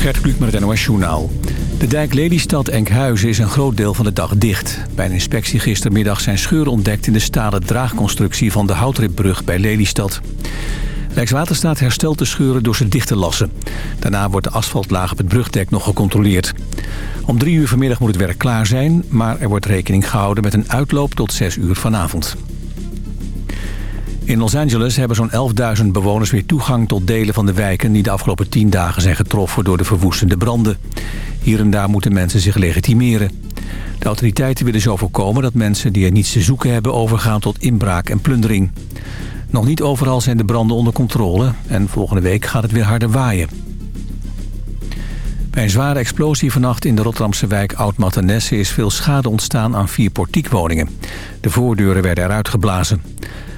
Gert Kluk met het NOS Journaal. De dijk Lelystad-Enkhuizen is een groot deel van de dag dicht. Bij een inspectie gistermiddag zijn scheuren ontdekt... in de stalen draagconstructie van de houtripbrug bij Lelystad. Rijkswaterstaat herstelt de scheuren door ze dicht te lassen. Daarna wordt de asfaltlaag op het brugdek nog gecontroleerd. Om drie uur vanmiddag moet het werk klaar zijn... maar er wordt rekening gehouden met een uitloop tot zes uur vanavond. In Los Angeles hebben zo'n 11.000 bewoners weer toegang tot delen van de wijken... die de afgelopen 10 dagen zijn getroffen door de verwoestende branden. Hier en daar moeten mensen zich legitimeren. De autoriteiten willen zo voorkomen dat mensen die er niets te zoeken hebben... overgaan tot inbraak en plundering. Nog niet overal zijn de branden onder controle... en volgende week gaat het weer harder waaien. Bij een zware explosie vannacht in de Rotterdamse wijk Oud-Mattenesse... is veel schade ontstaan aan vier portiekwoningen. De voordeuren werden eruit geblazen.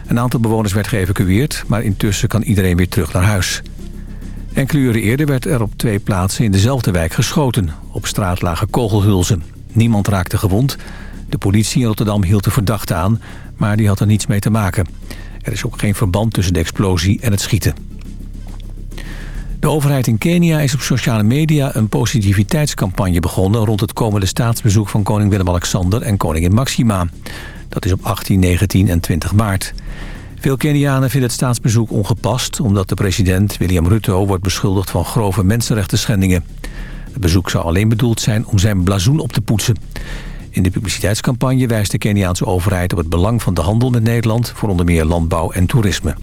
Een aantal bewoners werd geëvacueerd, maar intussen kan iedereen weer terug naar huis. Enkele uren eerder werd er op twee plaatsen in dezelfde wijk geschoten. Op straat lagen kogelhulzen. Niemand raakte gewond. De politie in Rotterdam hield de verdachte aan, maar die had er niets mee te maken. Er is ook geen verband tussen de explosie en het schieten. De overheid in Kenia is op sociale media een positiviteitscampagne begonnen... rond het komende staatsbezoek van koning Willem-Alexander en koningin Maxima. Dat is op 18, 19 en 20 maart. Veel Kenianen vinden het staatsbezoek ongepast... omdat de president William Ruto wordt beschuldigd van grove mensenrechten schendingen. Het bezoek zou alleen bedoeld zijn om zijn blazoen op te poetsen. In de publiciteitscampagne wijst de Keniaanse overheid op het belang van de handel met Nederland... voor onder meer landbouw en toerisme.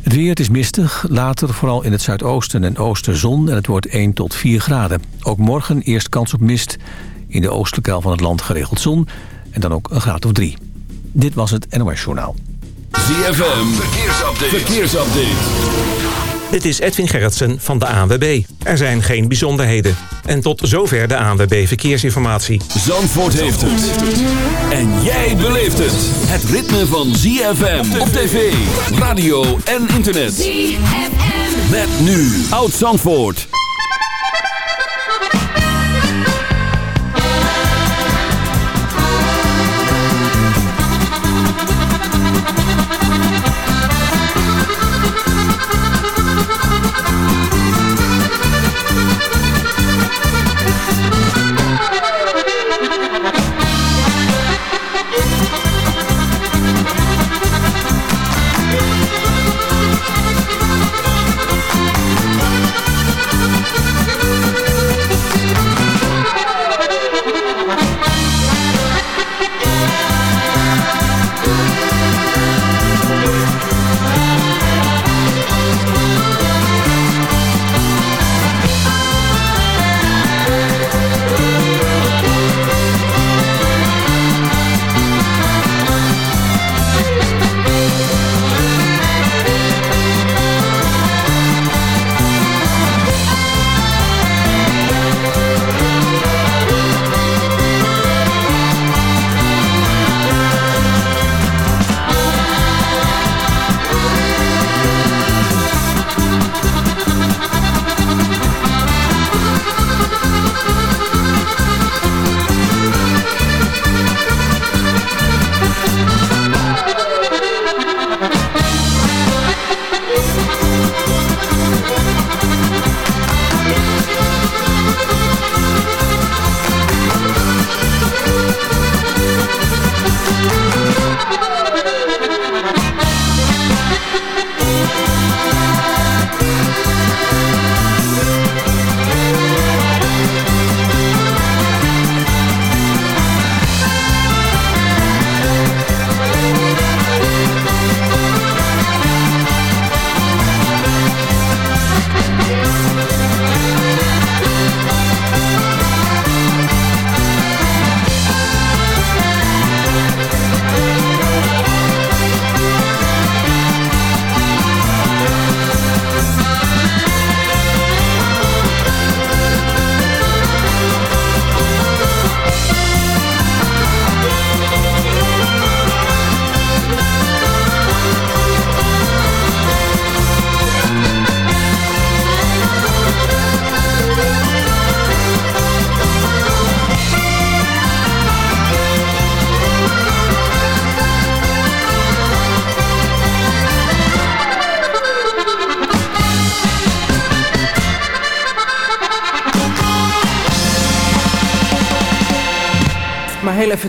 Het weer het is mistig, later vooral in het zuidoosten en oosten zon... en het wordt 1 tot 4 graden. Ook morgen eerst kans op mist. In de oostelijke helft van het land geregeld zon en dan ook een graad of 3. Dit was het NOS Journaal. ZFM, verkeersupdate. verkeersupdate. Dit is Edwin Gerritsen van de ANWB. Er zijn geen bijzonderheden. En tot zover de ANWB Verkeersinformatie. Zandvoort heeft het. En jij beleeft het. Het ritme van ZFM op tv, radio en internet. ZFM. Met nu Oud Zandvoort.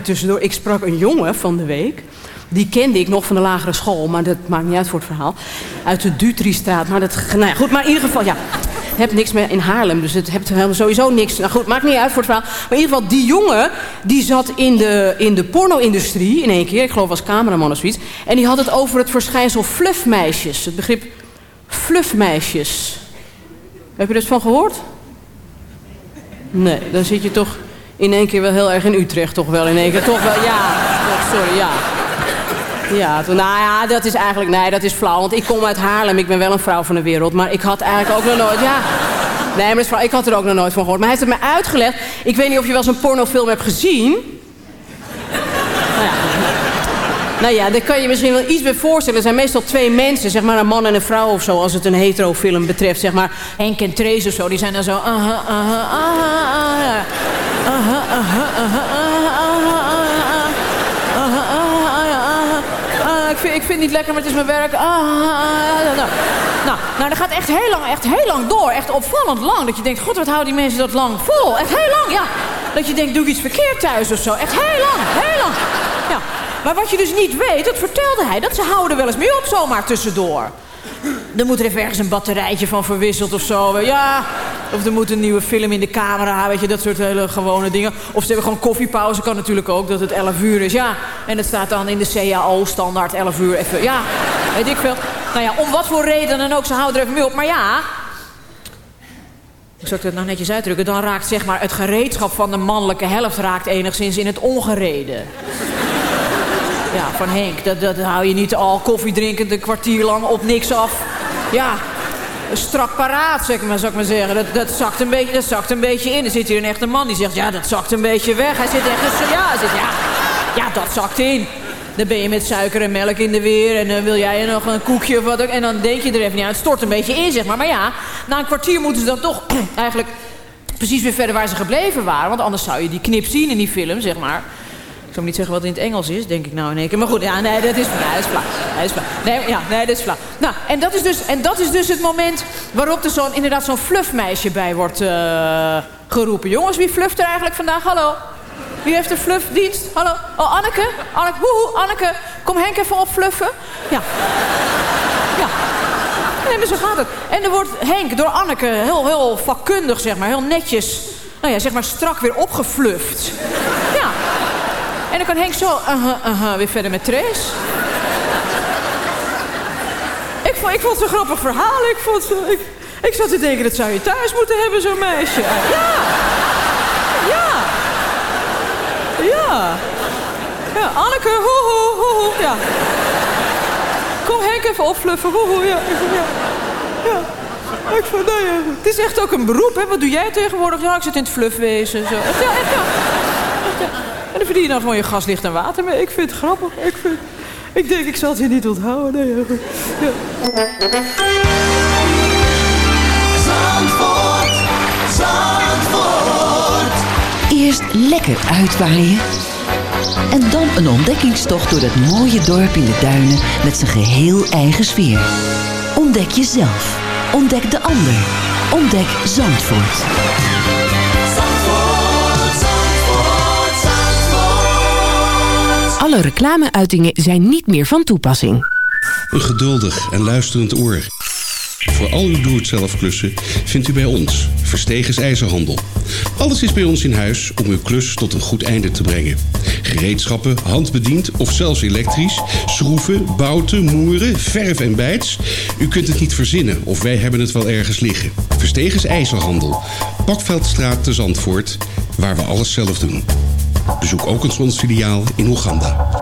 Tussendoor. Ik sprak een jongen van de week. Die kende ik nog van de lagere school, maar dat maakt niet uit voor het verhaal. Uit de Dutriestraat. Maar dat, nou ja, goed, maar in ieder geval, ja. Hebt niks meer in Haarlem, dus het hebt helemaal sowieso niks. Nou goed, maakt niet uit voor het verhaal. Maar in ieder geval, die jongen, die zat in de, in de porno-industrie in één keer. Ik geloof als cameraman of zoiets. En die had het over het verschijnsel fluffmeisjes. Het begrip fluffmeisjes. Heb je er van gehoord? Nee, dan zit je toch in één keer wel heel erg in Utrecht. Toch wel in één keer. Toch wel, ja. Toch, sorry, ja. Ja, nou ja, dat is eigenlijk, nee, dat is flauw. Want ik kom uit Haarlem, ik ben wel een vrouw van de wereld. Maar ik had eigenlijk ook nog nooit, ja... Nee, maar ik had er ook nog nooit van gehoord. Maar hij heeft het me uitgelegd. Ik weet niet of je wel eens een pornofilm hebt gezien. Nou ja. Nou ja, daar kan je misschien wel iets bij voorstellen. Er zijn meestal twee mensen, zeg maar een man en een vrouw of zo... als het een hetero-film betreft, zeg maar. Henk en Trace of zo, die zijn dan zo... Aha, aha, aha, aha, ik vind, ik vind het niet lekker, maar het is mijn werk. Ah, nou, nou, nou, dat gaat echt heel lang, echt heel lang door. Echt opvallend lang. Dat je denkt, god, wat houden die mensen dat lang vol? Echt heel lang, ja. Dat je denkt, doe ik iets verkeerd thuis of zo. Echt heel lang, heel lang. Ja. Maar wat je dus niet weet, dat vertelde hij, dat ze houden wel eens mee op zomaar tussendoor. Er moet er even ergens een batterijtje van verwisseld of zo. Ja, of er moet een nieuwe film in de camera, weet je, dat soort hele gewone dingen. Of ze hebben gewoon koffiepauze, kan natuurlijk ook, dat het 11 uur is. Ja, en het staat dan in de CAO standaard 11 uur even. Ja, weet ik veel. Nou ja, om wat voor reden ook, ze houden er even mee op. Maar ja, hoe zou ik dat nou netjes uitdrukken? Dan raakt zeg maar het gereedschap van de mannelijke helft raakt enigszins in het ongereden. Ja, van Henk. Dat, dat hou je niet al koffie drinkend een kwartier lang op niks af. Ja, strak paraat, zeg maar, zou ik maar zeggen. Dat, dat, zakt een beetje, dat zakt een beetje in. Er zit hier een echte man die zegt, ja, dat zakt een beetje weg. Hij zit echt, ja, zit, ja, ja, dat zakt in. Dan ben je met suiker en melk in de weer. En dan wil jij nog een koekje of wat ook. En dan denk je er even aan. Het stort een beetje in, zeg maar. Maar ja, na een kwartier moeten ze dan toch eigenlijk precies weer verder waar ze gebleven waren. Want anders zou je die knip zien in die film, zeg maar. Ik zou niet zeggen wat in het Engels is, denk ik nou in één keer. Maar goed, ja, nee, dat is flauw. Dat is flauw. Dat is flauw. Nee, ja, nee, dat is flauw. Nou, en dat is dus, en dat is dus het moment waarop er zo'n, inderdaad zo'n fluffmeisje bij wordt uh, geroepen. Jongens, wie fluft er eigenlijk vandaag? Hallo? Wie heeft een fluffdienst? Hallo? Oh, Anneke? Anneke, woehoe, Anneke. Kom Henk even op fluffen. Ja. Ja. Nee, maar zo gaat het. En er wordt Henk door Anneke heel, heel vakkundig, zeg maar, heel netjes... nou ja, zeg maar strak weer opgefluft. Ja. En dan kan Henk zo uh -huh, uh weer verder met Trace. ik, vond, ik vond het een grappig verhaal. Ik, vond, ik, ik zat te denken, dat zou je thuis moeten hebben, zo'n meisje. Ja. Ja. Ja. Ja, Anneke, ho, ho, ho, ho. Ja. Kom Henk even opfluffen. Ho, ho, ja. Ja. ja. Ik vond, nou ja. Het is echt ook een beroep, hè. Wat doe jij tegenwoordig? Ja, ik zit in het fluffwezen. Zo. Ja, echt, ja. En dan verdien je dan gewoon je gas, licht en water mee. Ik vind het grappig. Ik, vind, ik denk, ik zal het je niet onthouden. Nee, ja. Zandvoort, Zandvoort. Eerst lekker uitwaaien. En dan een ontdekkingstocht door dat mooie dorp in de duinen met zijn geheel eigen sfeer. Ontdek jezelf. Ontdek de ander. Ontdek Zandvoort. Alle reclameuitingen zijn niet meer van toepassing. Een geduldig en luisterend oor. Voor al uw doe-het-zelf klussen vindt u bij ons Verstegens IJzerhandel. Alles is bij ons in huis om uw klus tot een goed einde te brengen. Gereedschappen, handbediend of zelfs elektrisch, schroeven, bouten, moeren, verf en bijts. U kunt het niet verzinnen of wij hebben het wel ergens liggen. Verstegens IJzerhandel. Bakveldstraat te Zandvoort, waar we alles zelf doen. Bezoek ook ons filiaal in Oeganda.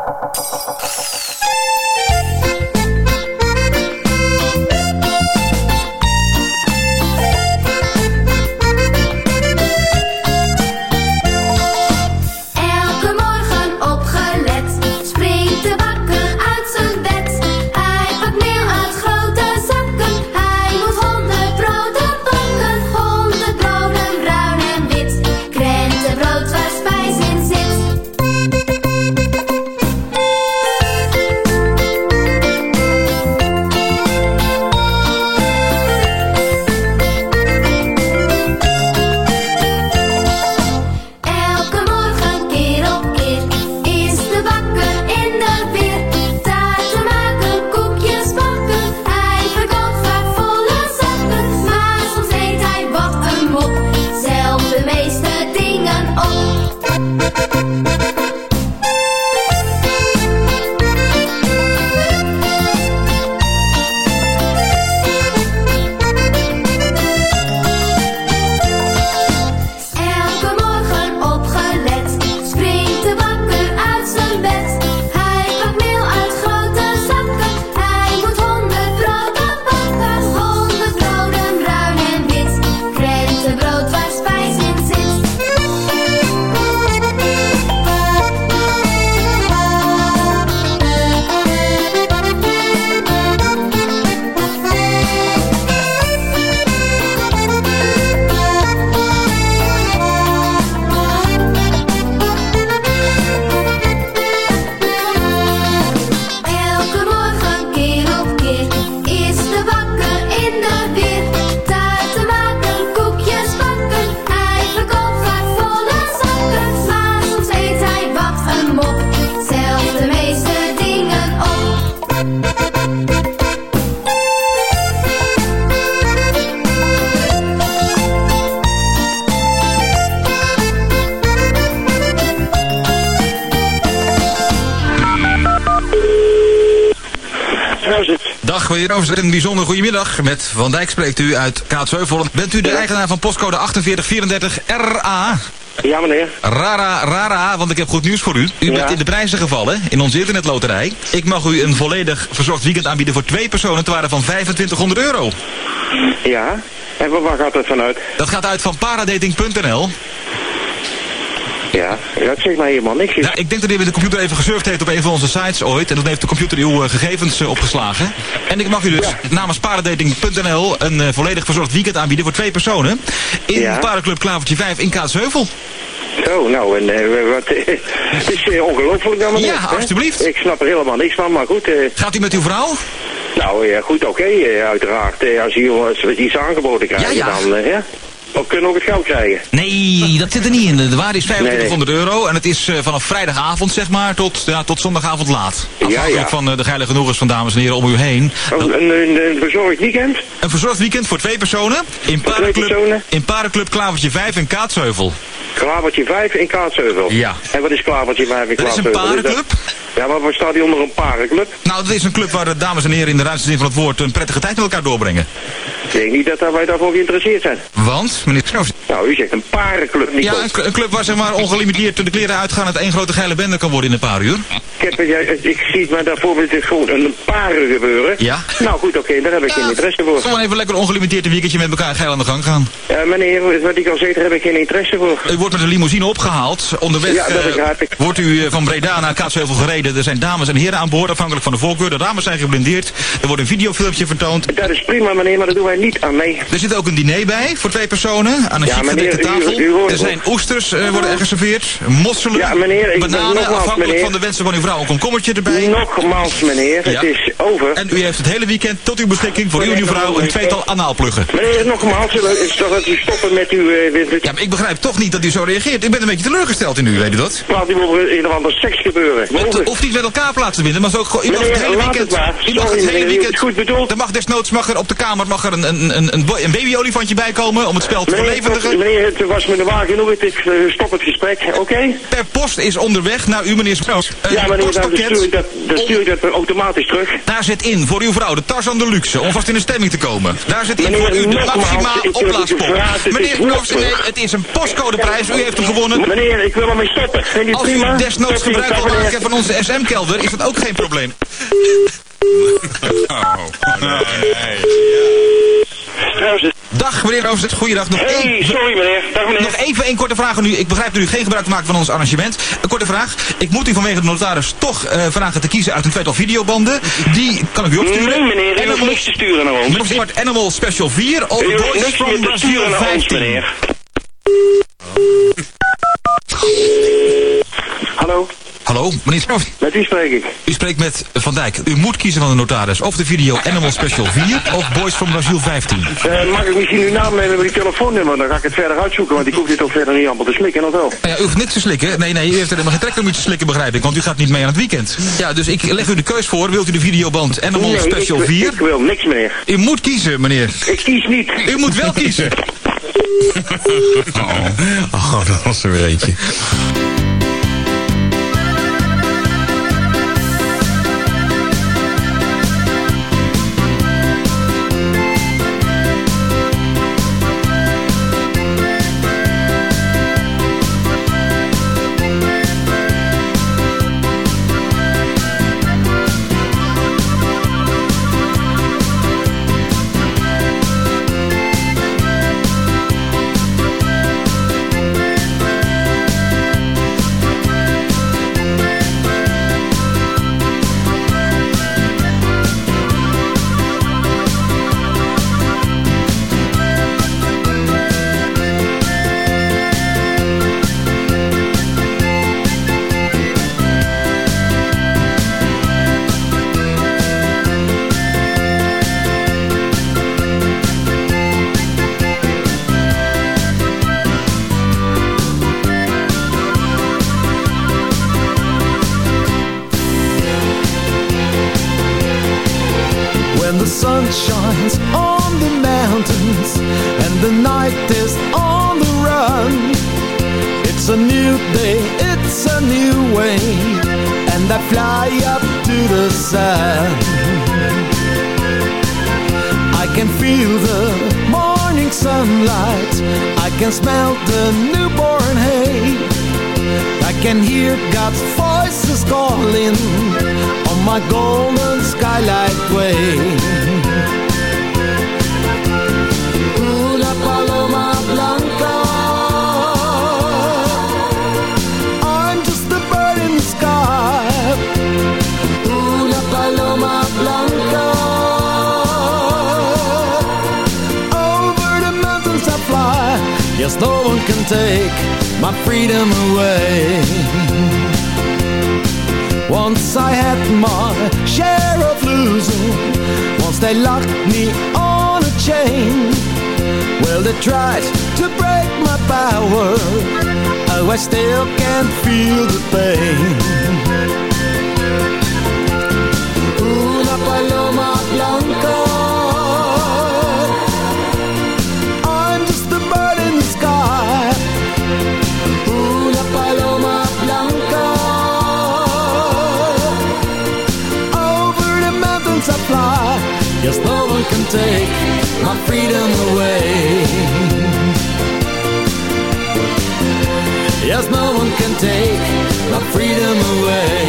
Oosters. Een bijzonder goedemiddag. Met Van Dijk spreekt u uit Kaatsheuvel. Bent u de eigenaar van postcode 4834 RA? Ja, meneer. Rara, rara, want ik heb goed nieuws voor u. U bent in de prijzen gevallen in onze internetloterij. Ik mag u een volledig verzorgd weekend aanbieden voor twee personen te waarde van 2500 euro. Ja, en waar gaat dat vanuit? Dat gaat uit van paradating.nl. Ja, dat zegt mij helemaal niks. Nou, ik denk dat u met de computer even gesurfd heeft op een van onze sites ooit. En dan heeft de computer uw uh, gegevens uh, opgeslagen. En ik mag u dus ja. namens paradating.nl een uh, volledig verzorgd weekend aanbieden voor twee personen. In ja. Paardenclub Klavertje 5 in Kaatsheuvel. Zo, nou, en uh, wat, het is uh, ongelooflijk dan maar Ja, net, alsjeblieft. Hè? Ik snap er helemaal niks van, maar goed. Gaat u met uw vrouw? Nou, ja, goed, oké, okay, uiteraard. als u iets aangeboden krijgt, ja, ja. dan, ja. Of kunnen we ook het geld krijgen? Nee, dat zit er niet in. De waarde is 2500 nee, nee. euro. En het is uh, vanaf vrijdagavond, zeg maar, tot, ja, tot zondagavond laat. Afhankelijk ja, ja. van uh, de geile genoegens van dames en heren om u heen. Oh, een, een, een, verzorgd weekend? Een verzorgd weekend voor twee personen. In Paardenclub, in Paardenclub Klavertje 5 in Kaatsheuvel. Klavertje 5 in Kaatsheuvel? Ja. En wat is Klavertje 5 in Kaatsheuvel? Dat is een paardenclub. Ja, maar waar staat die onder een parenclub? Nou, dat is een club waar de dames en heren in de ruimste zin van het woord een prettige tijd met elkaar doorbrengen. Ik denk niet dat wij daarvoor geïnteresseerd zijn. Want, meneer Knoos? Nou, u zegt een parenclub. Niet ja, een, een, club waar zeg maar ongelimiteerd de kleren uitgaan het één grote geile bende kan worden in een paar uur. Ik, heb, ja, ik zie maar daarvoor met gewoon een paren gebeuren. Ja. Nou goed, oké, okay, daar heb ik ja, geen interesse voor. Gewoon even lekker ongelimiteerd een weekendje met elkaar geil aan de gang gaan. Ja, meneer, wat ik al zei, daar heb ik geen interesse voor. U wordt met een limousine opgehaald. Onderweg ja, dat begrijp ik. Uh, wordt u uh, van Breda naar Kaatsheuvel gereden. Er zijn dames en heren aan boord, afhankelijk van de voorkeur. De dames zijn geblindeerd. Er wordt een videofilmpje vertoond. Dat is prima, meneer, maar daar doen wij niet aan mee. Er zit ook een diner bij, voor twee personen, aan een ja, chic tafel. U, u er zijn oesters uh, worden er geserveerd, mosselen, ja, meneer, ik bananen, nogmaals, afhankelijk meneer. van de wensen van uw vrouw. Een komkommertje erbij. Nogmaals, meneer, Ja. het is over. En u heeft het hele weekend tot uw beschikking voor u en uw vrouw een tweetal anaalpluggen. Meneer, nogmaals, is toch dat u stoppen met uw... Uh, Ja, maar ik begrijp toch niet dat u zo reageert. Ik ben een beetje teleurgesteld in u, weet u dat? Praat u over een of ander seks gebeuren. Het hoeft niet met elkaar plaats te vinden, maar zo ook. U mag Meneer, het hele weekend... het maar. U mag Sorry, het hele weekend... goed bedoeld. Er mag desnoods mag er op de kamer mag er een, een, een, een, een babyolifantje bij komen om het spel te verlevendigen. meneer, het was me de waar genoeg. Ik uh, stop het gesprek, oké? Per post is onderweg naar u, meneer Sproos. Een Ja, meneer, dan stuur ik dat, dan stuur ik dat automatisch terug. Daar zit in voor uw vrouw de Tarzan de Luxe, om vast in de stemming te komen. Daar zit in voor u de nogmaals, Maxima ik heb het oplaaspomp. gevraagd, het Meneer nee, het is een postcodeprijs. U heeft hem gewonnen. Meneer, ik wil ermee stoppen. Als u desnoods gebruik wil maken van onze SM-kelder, is dat ook geen probleem. Dag meneer Roosdet, goeiedag. Nog Hey, één- sorry meneer. Dag meneer. Nog even een korte vraag aan u. Ik begrijp dat u geen gebruik maakt van ons arrangement. Een korte vraag. Ik moet u vanwege de notaris toch eh, vragen te kiezen uit een tweetal videobanden. Die kan ik u opsturen. Nee meneer, u hoeft Animal- niks te sturen naar ons. Mopsport Animal Special 4 of U hoeft Boys niks from meer te Brazil sturen naar ons 15. meneer. Hallo, Hallo, meneer Schroef. met wie spreek ik? U spreekt met Van Dijk. U moet kiezen van de notaris. Of de video Animal Special 4 of Boys from Brazil 15. Eh, mag ik misschien uw naam nemen met die telefoonnummer? Dan ga ik het verder uitzoeken, want ik hoef dit ook verder niet allemaal te slikken, of wel? Nou ja, u hoeft niks te slikken. Nee, nee, u heeft er helemaal geen trek om u te slikken, begrijp ik. Want u gaat niet mee aan het weekend. Ja, dus ik leg u de keus voor. Wilt u de videoband Animal nee, Special ik, 4? ik wil niks meneer. U moet kiezen, meneer. Ik kies niet. U moet wel kiezen. Oh, dat was er weer eentje. on my golden skylight way. Una paloma blanca. I'm just a bird in the sky. Una paloma blanca. Over the mountains I fly. Yes, no one can take my freedom away. Once I had my share of losing Once they locked me on a chain. Well, they tried to break my power. Oh, I still can't feel the pain Yes, no one can take my freedom away. Yes, no one can take my freedom away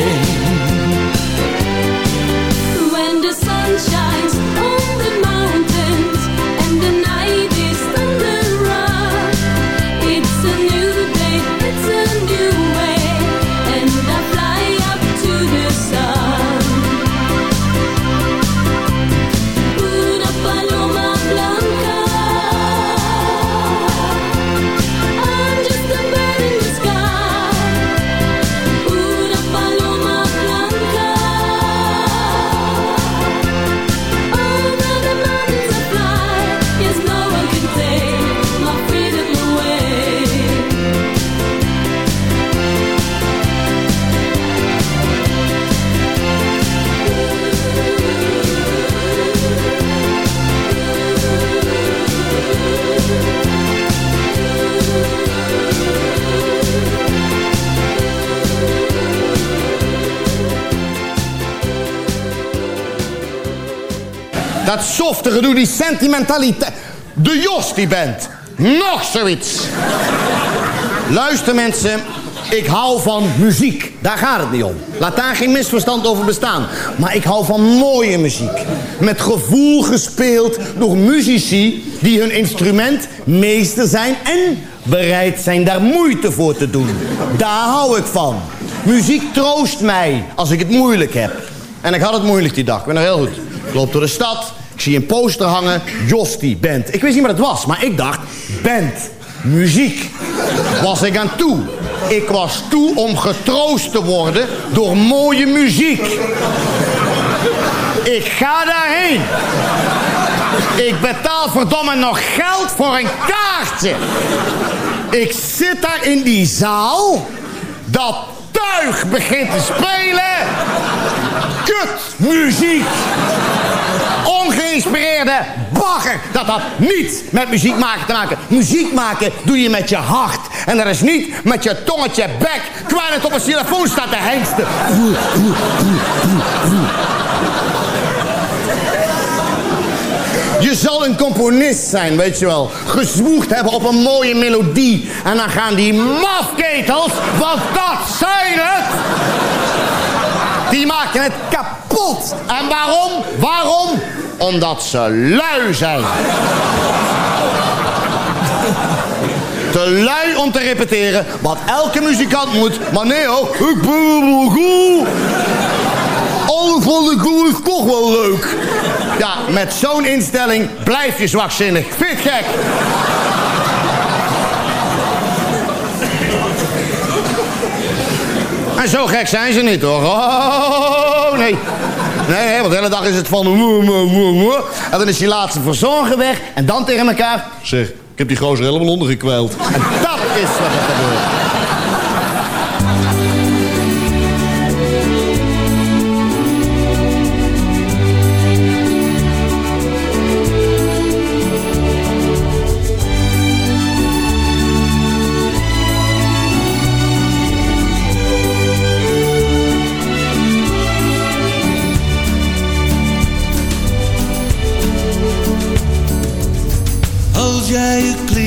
Dat softe gedoe, die sentimentaliteit. De Jos die bent. Nog zoiets. Luister mensen, ik hou van muziek. Daar gaat het niet om. Laat daar geen misverstand over bestaan. Maar ik hou van mooie muziek. Met gevoel gespeeld door muzici die hun instrument meester zijn... en bereid zijn daar moeite voor te doen. Daar hou ik van. Muziek troost mij als ik het moeilijk heb. En ik had het moeilijk die dag, ik ben nog heel goed. Ik loop door de stad, ik zie een poster hangen, Josti Band. Ik wist niet wat het was, maar ik dacht, band, muziek. Was ik aan toe. Ik was toe om getroost te worden door mooie muziek. Ik ga daarheen. Ik betaal verdomme nog geld voor een kaartje. Ik zit daar in die zaal. Dat tuig begint te spelen. Kut muziek ongeïnspireerde bagger. Dat had niets met muziek maken te maken. Muziek maken doe je met je hart. En dat is niet met je tongetje bek. Kwijt het op een telefoon staat de hengste. Je zal een componist zijn, weet je wel. Gezwoegd hebben op een mooie melodie. En dan gaan die mafketels, want dat zijn het... Die maken het kapot. En waarom? Waarom? Omdat ze lui zijn. Te lui om te repeteren wat elke muzikant moet. Maar nee hoor, ik ben goed. Alles wat ik doe is toch wel leuk. Ja, met zo'n instelling blijf je zwakzinnig. Vind gek? En zo gek zijn ze niet hoor. nee. Nee, nee, want de hele dag is het van... En dan is die laatste verzorger weg. En dan tegen elkaar... Zeg, ik heb die gozer helemaal ondergekwijld. En dat is wat er gebeurt.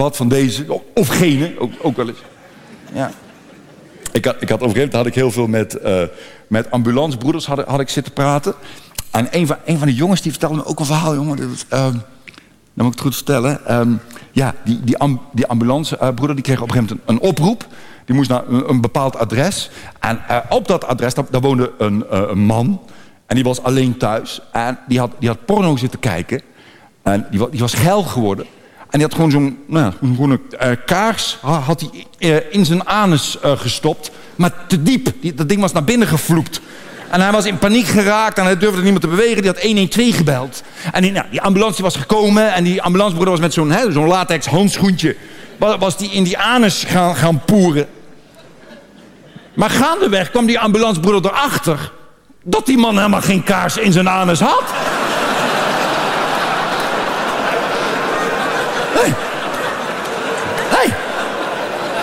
wat van deze, of gene, ook, ook wel eens. Ja. Ik had, ik had op een gegeven moment had ik heel veel met, eh met ambulancebroeders had, had ik zitten praten. En een van, een van de jongens die vertelde me ook een verhaal, jongen. Dat, was, ehm, dan moet ik het goed vertellen. Ehm, ja, die, die, am, die ambulancebroeder die kreeg op een gegeven moment een, een oproep. Die moest naar een, een bepaald adres. En eh, op dat adres, daar, daar woonde een, eh, een man. En die was alleen thuis. En die had, die had porno zitten kijken. En die, die was geil geworden. En die had gewoon zo'n nou, zo'n gewone eh, kaars ha- had hij, eh, in zijn anus eh, gestopt. Maar te diep. Die, dat ding was naar binnen gevloept. En hij was in paniek geraakt en hij durfde niet meer te bewegen. Die had 112 gebeld. En die, nou, die ambulance was gekomen. En die ambulancebroeder was met zo'n zo'n latex handschoentje... wa- was die in die anus gaan, gaan poeren. Maar gaandeweg kwam die ambulancebroeder erachter... dat die man helemaal geen kaars in zijn anus had.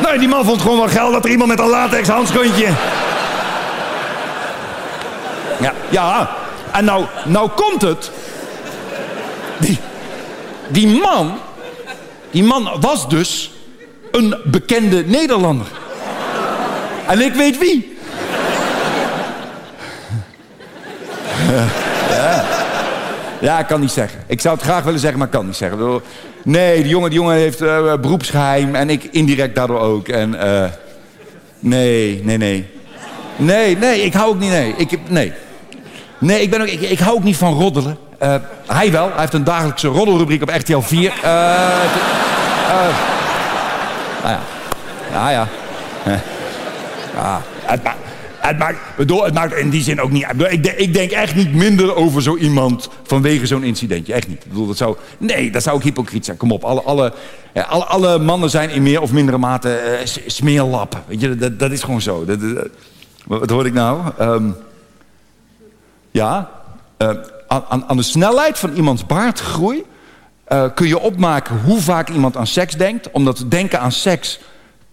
Nee, die man vond gewoon wel geld dat er iemand met een latex handschoentje... Ja, ja. En nou, nou komt het. Die, die man, die man was dus een bekende Nederlander. En ik weet wie. Ja. ja, ik kan niet zeggen. Ik zou het graag willen zeggen, maar ik kan niet zeggen. Nee, die jongen, die jongen heeft uh, beroepsgeheim en ik indirect daardoor ook. En uh, nee, nee, nee. Nee, nee, ik hou ook niet, nee. Ik, nee. Nee, ik, ben ook, ik, hou ook niet van roddelen. Uh, hij wel. Hij heeft een dagelijkse roddelrubriek op RTL 4. Uh, uh, nou ja. Ja, ja. ja. Het, ma het, maakt, bedoel, het maakt in die zin ook niet uit. Ik, ik, denk echt niet minder over zo iemand vanwege zo'n incidentje. Echt niet. Ik bedoel, dat zou, nee, dat zou ook hypocriet zijn. Kom op. Alle, alle, alle, mannen zijn in meer of mindere mate uh, smeerlappen. Weet je, dat, dat is gewoon zo. Dat, wat hoor ik nou? Um, ja, uh, aan, aan, de snelheid van iemands baardgroei... Uh, kun je opmaken hoe vaak iemand aan seks denkt. Omdat denken aan seks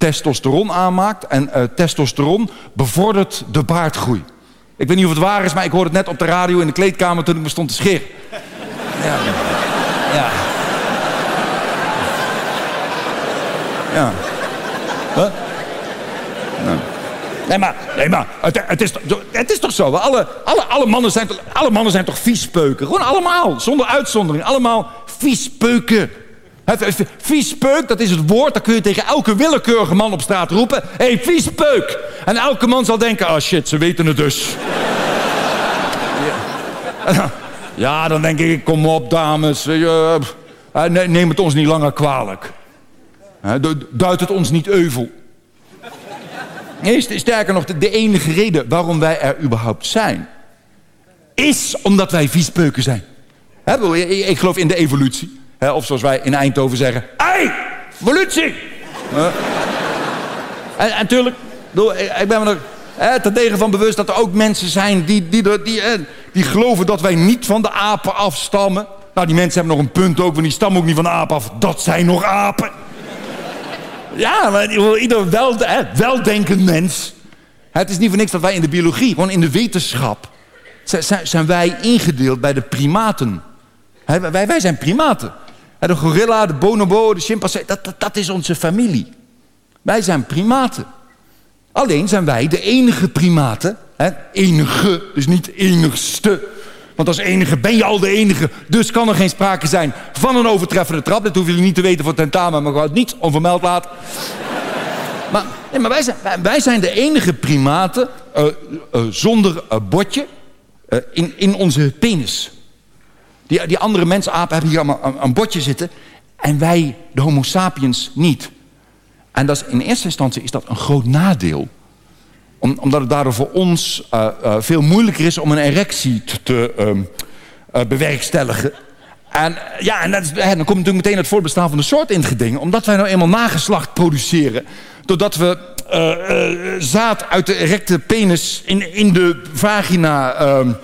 testosteron aanmaakt. En uh, testosteron bevordert de baardgroei. Ik weet niet of het waar is, maar ik hoorde het net op de radio in de kleedkamer... toen ik me stond te scheren. Ja. Ja. Ja. Nou. Nee, maar, nee, maar het, het, is, het is toch zo? Alle, alle, alle, mannen zijn, alle mannen zijn toch viespeuken? Gewoon allemaal, zonder uitzondering. Allemaal viespeuken. Viespeuk, dat is het woord, dat kun je tegen elke willekeurige man op straat roepen. Hé, hey, viespeuk! En elke man zal denken, ah oh shit, ze weten het dus. ja. ja, dan denk ik, kom op dames, uh, neem het ons niet langer kwalijk. Duidt het ons niet euvel. Nee, sterker nog, de enige reden waarom wij er überhaupt zijn... is omdat wij viespeuken zijn. ik geloof in de evolutie. Of zoals wij in Eindhoven zeggen... Ei, evolutie! en natuurlijk, ik ben me er tegen van bewust dat er ook mensen zijn... Die, die, die, die geloven dat wij niet van de apen afstammen. Nou, die mensen hebben nog een punt ook, want die stammen ook niet van de apen af. Dat zijn nog apen. Ja, maar ieder wel, hè, weldenkend mens. Het is niet voor niks dat wij in de biologie, gewoon in de wetenschap... zijn wij ingedeeld bij de primaten. Wij zijn primaten. De gorilla, de bonobo, de chimpansee, dat, dat, is onze familie. Wij zijn primaten. Alleen zijn wij de enige primaten. Hè? Enige, dus niet enigste. Want als enige ben je al de enige. Dus kan er geen sprake zijn van een overtreffende trap. Dat hoeven jullie niet te weten voor tentamen, maar gewoon niet onvermeld laten. maar, nee, maar wij, zijn, wij zijn de enige primaten uh, uh, zonder uh, botje in, in onze penis. Die, die andere mensapen hebben hier allemaal een, een botje zitten. En wij, de homo sapiens, niet. En dat is, in eerste instantie is dat een groot nadeel om, omdat het daardoor voor ons uh, uh, veel moeilijker is om een erectie te, um, uh, bewerkstelligen. En, ja, en dat dan komt natuurlijk meteen het voorbestaan van de soort in het geding. Omdat wij nou eenmaal nageslacht produceren. Doordat we zaad uit de erecte penis in, in de vagina um,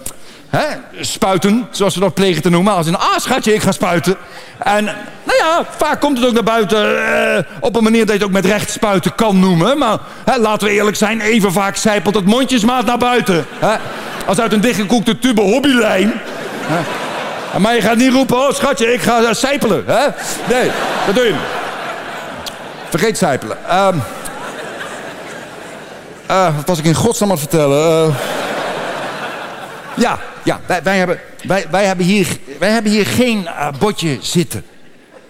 spuiten. Zoals we dat plegen te noemen. Als een ah schatje, ik ga spuiten. En nou ja, vaak komt het ook naar buiten uh, op een manier dat je het ook met recht spuiten kan noemen. Maar hè, laten we eerlijk zijn, even vaak zijpelt het mondjesmaat naar buiten. Hè? Als uit een dichtgekoekte tube hobbylijn. Hè? Maar je gaat niet roepen, oh schatje, ik ga uh, sijpelen. Hè? Nee, dat doe je. Vergeet sijpelen. Um, uh, wat was ik in godsnaam aan vertellen? ja, ja wij, hebben, wij, wij, hebben hier, wij hebben hier geen uh, botje zitten.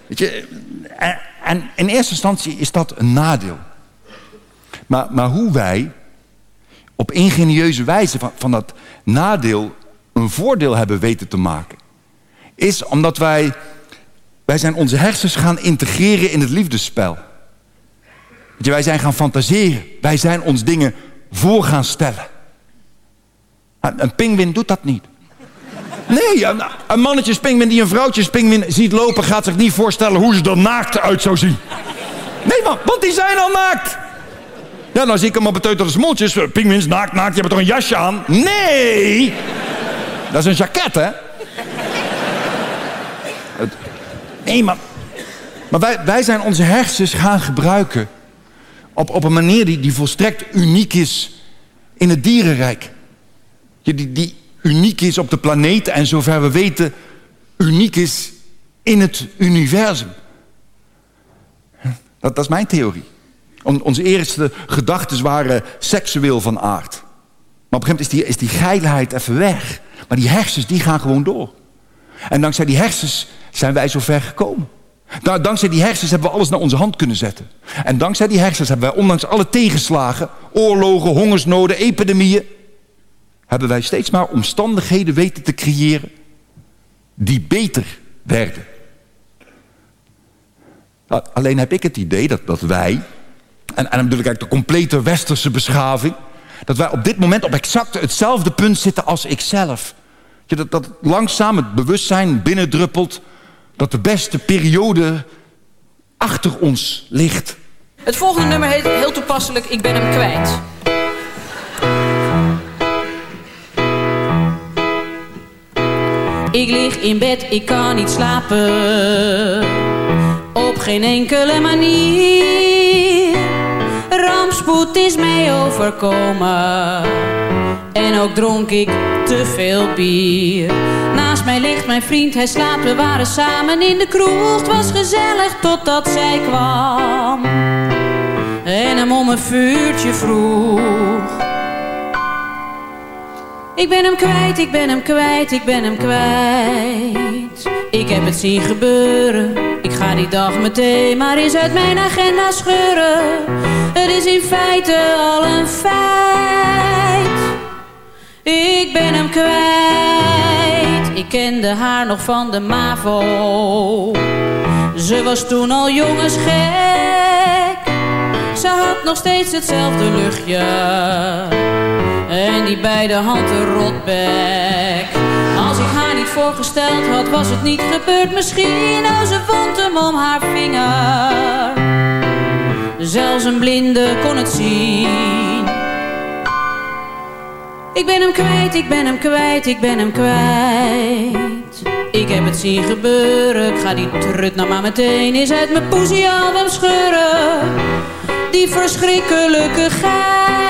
Weet je, en, in eerste instantie is dat een nadeel. Maar, maar hoe wij op ingenieuze wijze van, van dat nadeel een voordeel hebben weten te maken... is omdat wij, wij zijn onze hersens gaan integreren in het liefdesspel. Weet wij zijn gaan fantaseren. Wij zijn ons dingen voor gaan stellen. Een pinguïn doet dat niet. Nee, een, een mannetjespingwin die een vrouwtjespingwin ziet lopen... gaat zich niet voorstellen hoe ze er naakt uit zou zien. Nee, man, want die zijn al naakt. Ja, dan zie ik hem op het de smoltjes. Pingwins, naakt, naakt, je hebt toch een jasje aan? Nee! Dat is een jacket, hè? Nee, maar, maar wij, wij zijn onze hersens gaan gebruiken... Op, op een manier die, die volstrekt uniek is in het dierenrijk. Die, die uniek is op de planeet en zover we weten uniek is in het universum. Dat, is mijn theorie. onze eerste gedachten waren seksueel van aard. Maar op een gegeven moment is die, is die geilheid even weg. Maar die hersens die gaan gewoon door. En dankzij die hersens zijn wij zo ver gekomen. Dankzij die hersens hebben we alles naar onze hand kunnen zetten. En dankzij die hersens hebben wij ondanks alle tegenslagen... oorlogen, hongersnoden, epidemieën... hebben wij steeds maar omstandigheden weten te creëren... die beter werden. Alleen heb ik het idee dat, dat wij... En, en dan bedoel ik eigenlijk de complete westerse beschaving... dat wij op dit moment op exact hetzelfde punt zitten als ikzelf. Dat, dat langzaam het bewustzijn binnendruppelt dat de beste periode achter ons ligt. Het volgende nummer heet heel toepasselijk Ik ben hem kwijt. Ik lig in bed, ik kan niet slapen. Op geen enkele manier. Rampspoed is mij overkomen. En ook dronk ik te veel bier. Naast mij ligt mijn vriend, hij slaapt, we waren samen in de kroeg. Het was gezellig totdat zij kwam. En hem om een vuurtje vroeg. Ik ben hem kwijt, ik ben hem kwijt, ik ben hem kwijt. Ik heb het zien gebeuren, ik ga die dag meteen maar eens uit mijn agenda scheuren. Het is in feite al een feit. Ik ben hem kwijt. Ik kende haar nog van de MAVO. Ze was toen al jongensgek. Ze had nog steeds hetzelfde luchtje. En die beide handen rotbek. Als ik haar niet voorgesteld had, was het niet gebeurd misschien. Oh, ze vond hem om haar vinger. Zelfs een blinde kon het zien. Ik ben hem kwijt, ik ben hem kwijt, ik ben hem kwijt. Ik heb het zien gebeuren, ik ga die trut nou maar meteen eens uit mijn poesiealbum scheuren. Die verschrikkelijke geit.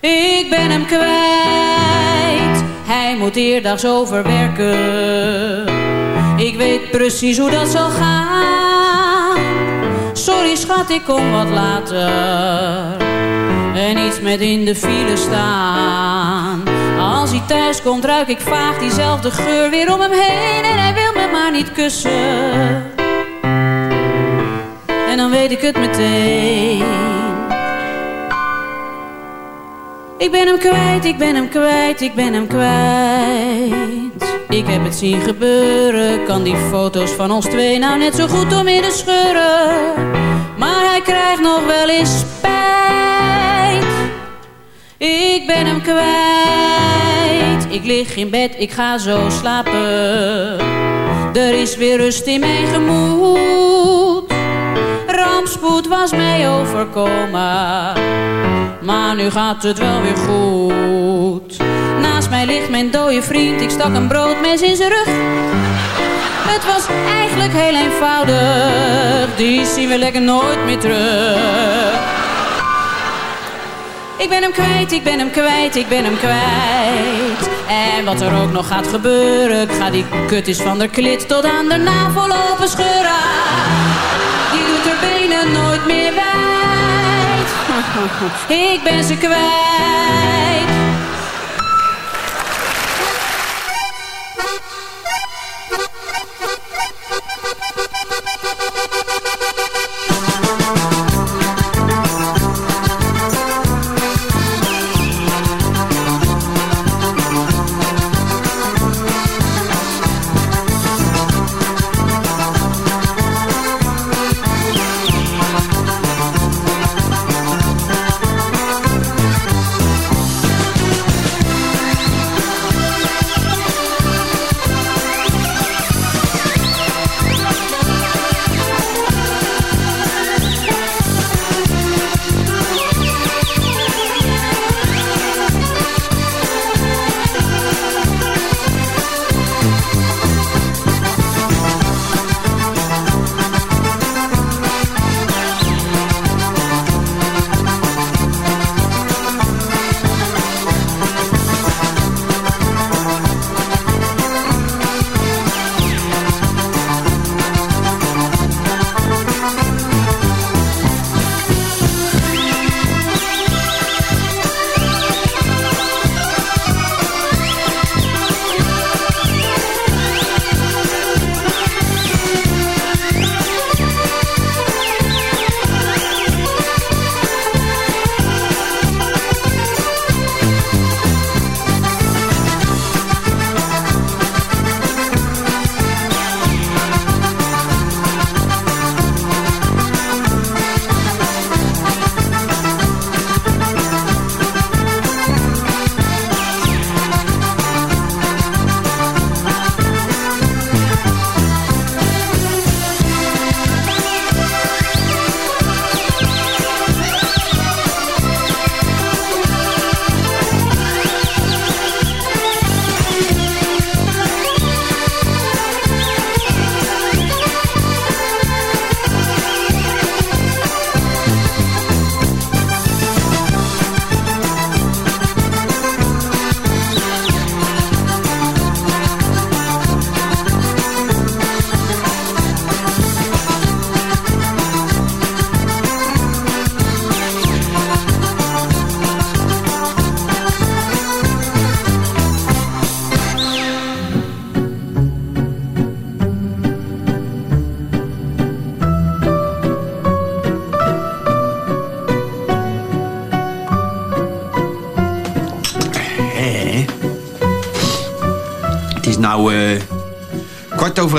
Ik ben hem kwijt, hij moet eerdags overwerken. Ik weet precies hoe dat zal gaan. Sorry schat, ik kom wat later en iets met in de file staan. Als hij thuis komt ruik ik vaag diezelfde geur weer om hem heen en hij wil me maar niet kussen. En dan weet ik het meteen. Ik ben hem kwijt, ik ben hem kwijt, ik ben hem kwijt. Ik heb het zien gebeuren, kan die foto's van ons twee nou net zo goed om in de scheuren. Maar hij krijgt nog wel eens spijt. Ik ben hem kwijt. Ik lig in bed, ik ga zo slapen. Er is weer rust in mijn gemoed. Rampspoed was mij overkomen. Maar nu gaat het wel weer goed. Naast mij ligt mijn dode vriend. Ik stak een broodmes in zijn rug. Het was eigenlijk heel eenvoudig. Die zien we lekker nooit meer terug. Ik ben hem kwijt, ik ben hem kwijt, ik ben hem kwijt. En wat er ook nog gaat gebeuren, ik ga die kutjes van de klit tot aan de navel open scheuren. Doet er benen nooit meer wijd. Ik ben ze kwijt.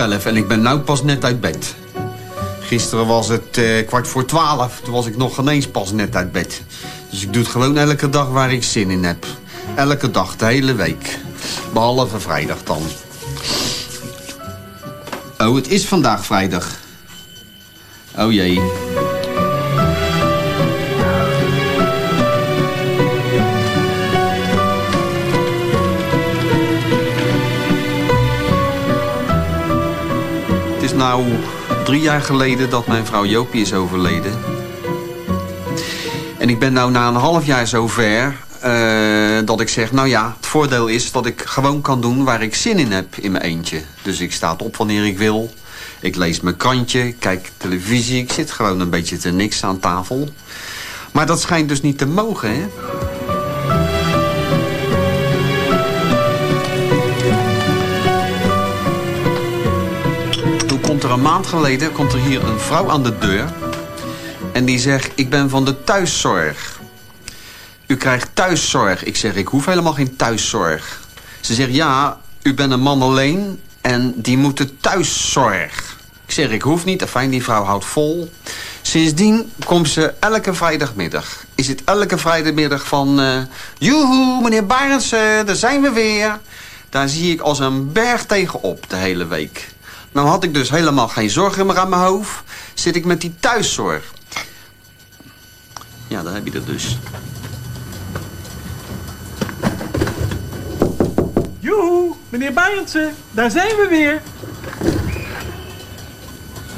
En ik ben nou pas net uit bed. Gisteren was het eh, kwart voor twaalf. Toen was ik nog ineens pas net uit bed. Dus ik doe het gewoon elke dag waar ik zin in heb. Elke dag, de hele week. Behalve vrijdag dan. Oh, het is vandaag vrijdag. Oh jee. Drie jaar geleden dat mijn vrouw Jopie is overleden. En ik ben nou na een half jaar zover eh, dat ik zeg... nou ja, het voordeel is dat ik gewoon kan doen waar ik zin in heb in mijn eentje. Dus ik sta op wanneer ik wil. Ik lees mijn krantje, ik kijk televisie. Ik zit gewoon een beetje te niks aan tafel. Maar dat schijnt dus niet te mogen, hè? Een maand geleden komt er hier een vrouw aan de deur. En die zegt, ik ben van de thuiszorg. U krijgt thuiszorg. Ik zeg, ik hoef helemaal geen thuiszorg. Ze zegt, ja, u bent een man alleen en die moet de thuiszorg. Ik zeg, ik hoef niet. Fijn, die vrouw houdt vol. Sindsdien komt ze elke vrijdagmiddag. Is het elke vrijdagmiddag van... Uh, Joehoe, meneer Barendsen, daar zijn we weer. Daar zie ik als een berg tegenop de hele week. Nou had ik dus helemaal geen zorgen meer aan mijn hoofd. Zit ik met die thuiszorg. Ja, daar heb je dat dus. Joehoe, meneer Barendsen, daar zijn we weer.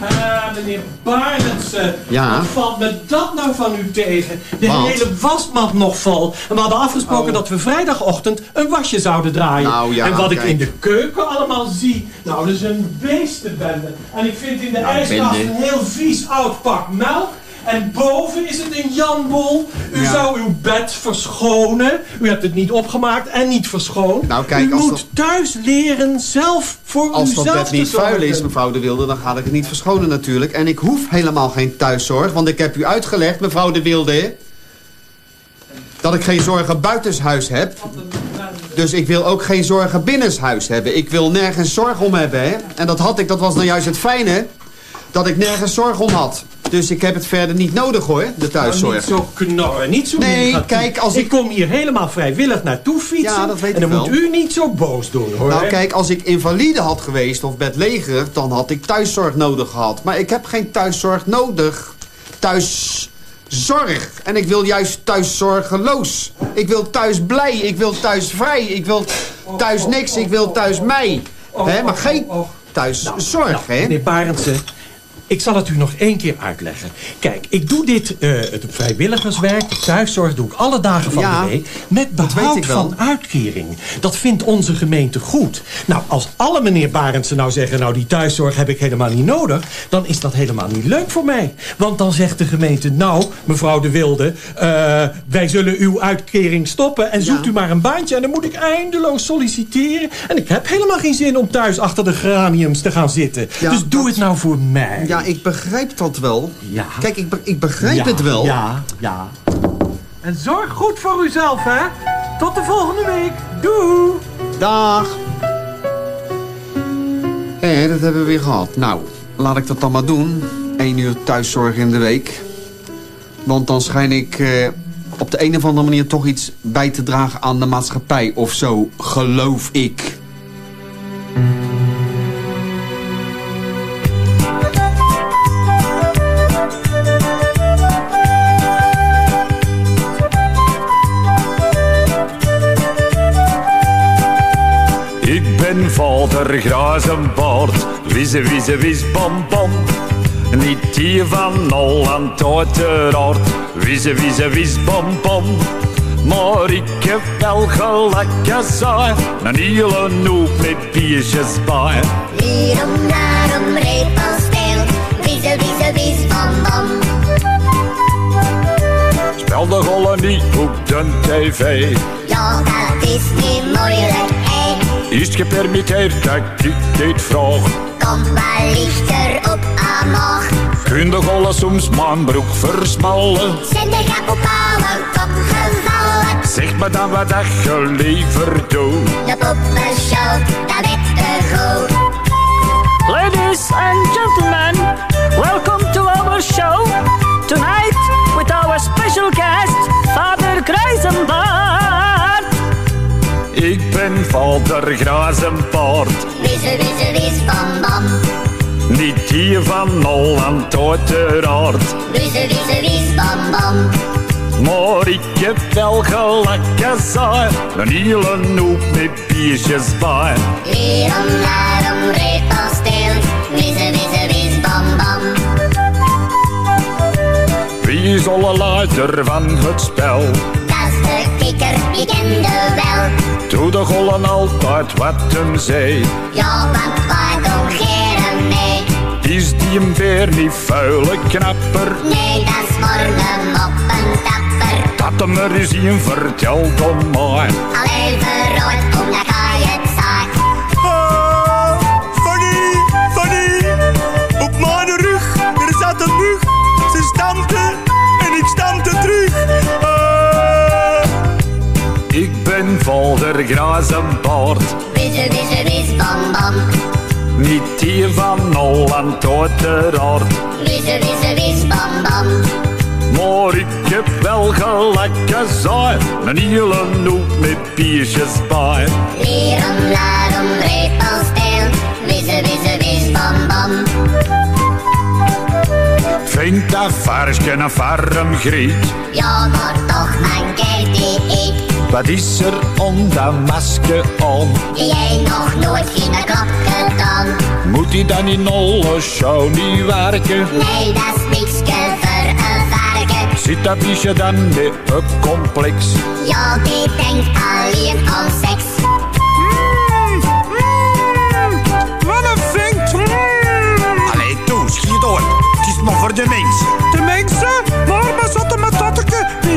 Ah, meneer Barendsen. Ja? Wat valt me dat nou van u tegen? De hele wasmand nog vol. En we hadden afgesproken Oh. dat we vrijdagochtend een wasje zouden draaien. Nou, ja, en wat ik in de keuken allemaal zie. Nou, dat is een beestenbende. En ik vind in de Nou, ijskast een heel vies oud pak melk. En boven is het een janbol. U Ja. zou uw bed verschonen. U hebt het niet opgemaakt en niet verschoond. Nou, kijk, u als moet thuis leren zelf voor Als dat uzelf bed te niet vuil zorgen. is, mevrouw de Wilde, dan ga ik het niet verschonen natuurlijk. En ik hoef helemaal geen thuiszorg, want ik heb u uitgelegd, mevrouw de Wilde... dat ik geen zorgen buitenshuis heb. Dus ik wil ook geen zorgen binnenshuis hebben. Ik wil nergens zorg om hebben, hè. En dat had ik, dat was nou juist het fijne, dat ik nergens zorg om had. Dus ik heb het verder niet nodig, hoor, de Nou, thuiszorg. niet zo knorren, niet zo Nee, negatief. kijk, als ik... ik- kom hier helemaal vrijwillig naartoe fietsen. Ja, dat weet en dan moet u niet zo boos doen, hoor. Nou kijk, als ik invalide had geweest of bedleger, dan had ik thuiszorg nodig gehad. Maar ik heb geen thuiszorg nodig. Thuiszorg. En ik wil juist thuiszorgeloos. Ik wil thuis blij, ik wil thuis vrij, ik wil thuis niks, ik wil thuis mij. Hè, maar geen thuiszorg, hè? Meneer Barendsen, ik zal het u nog één keer uitleggen. Kijk, ik doe dit eh, het vrijwilligerswerk, de thuiszorg, doe ik alle dagen van Ja, de week. Met behoud van uitkering. Dat vindt onze gemeente goed. Nou, als alle meneer Barendsen nou zeggen... nou, die thuiszorg heb ik helemaal niet nodig... dan is dat helemaal niet leuk voor mij. Want dan zegt de gemeente... nou, mevrouw de Wilde... eh, wij zullen uw uitkering stoppen... en zoekt u maar een baantje... en dan moet ik eindeloos solliciteren. En ik heb helemaal geen zin om thuis achter de geraniums te gaan zitten. Ja, dus doe het nou voor mij. Ja, ik begrijp dat wel. Ja. Kijk, ik, be- ik begrijp Ja, het wel. Ja, ja. En zorg goed voor uzelf, hè. Tot de volgende week. Doei. Dag. Hé, dat hebben we weer gehad. Nou, laat ik dat dan maar doen. Eén uur thuiszorg in de week. Want dan schijn ik eh, op de een of andere manier toch iets bij te dragen aan de maatschappij. Of zo, geloof. Ik ben vader Grazenbaard, wisse wisse wis bam bam. Niet die van Holland uiteraard, wisse wisse wis bam bam. Maar ik heb wel gelijk saai, een hele hoop met biertjes bij. Hierom, daarom, repelspeel. Wieze, wieze, wies, bam, bam. Spel de rollen niet op de tv. Ja, dat is niet moeilijk. Is het gepermitteerd dat ik dit vraag? Kom maar lichter op amok. Kun de gollen soms mijn broek versmallen? Zijn de grap op oude kop gevallen. Zeg me dan wat dat je liever doet. De poppenshow, dat werd te goed. Ladies and gentlemen, welcome to our show. Tonight with our special guest, Vader Kruisenbaard. Ik ben vader Grazenpaard. Wisse, wisse, wis, bam, bam. Niet hier van Holland uiteraard. Wisse, wisse, wis, bam, bam. Maar ik heb wel gelakken saai. Een hele hoop met biertjes bij. Hierom, daarom, reed al stil. Wisse, wisse, wis, bam, bam. Wie is alle leider van het spel? Dat is die kende wel. Doe de gollen altijd wat hem zei. Ja, wij doen geen mee. Is die een weer niet vuile knapper? Nee, dat is voor de moppentapper. Dat hem er eens een vertelt om mij. Al even rood, vader Grazenpaard. Wisse, wisse, wis, bam, bam. Niet hier van Holland uiteraard. Wisse, wisse, wis, bam, bam. Maar ik heb wel gelakken saai. Een hele hoop met biertjes bij. Hierom, daarom, reed al stil. Wisse, wisse, wis, bam, bam. Vind dat varken een farm griet. Ja, maar toch, mijn Katie, ik. Wat is er onder masker aan? Jij nog nooit geen klap gedaan. Moet hij dan in alle show niet werken? Nee, dat is niks voor een varken. Zit dat biesje dan met een complex? Ja, die denkt alleen aan seks. Wat een vindt. Allee, toe, schiet door. Het is maar voor. De mensen?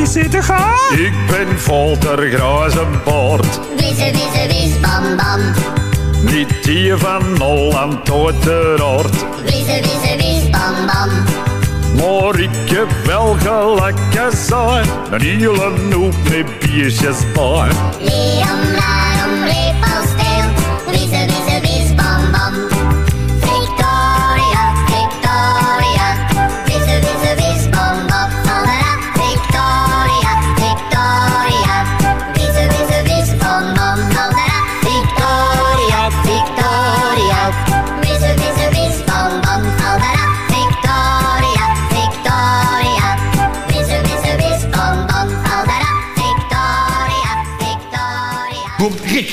Totteke? Wie zit er gaan? Ik ben vader Grazenpaard. Wisse, wisse, wis, bam, bam. Niet hier van Holland uiteraard. Wisse, wisse, wis, bam, bam. Maar ik heb wel gelakken saai. Een hele hoop met biertjes bij. Hierom, daarom, reed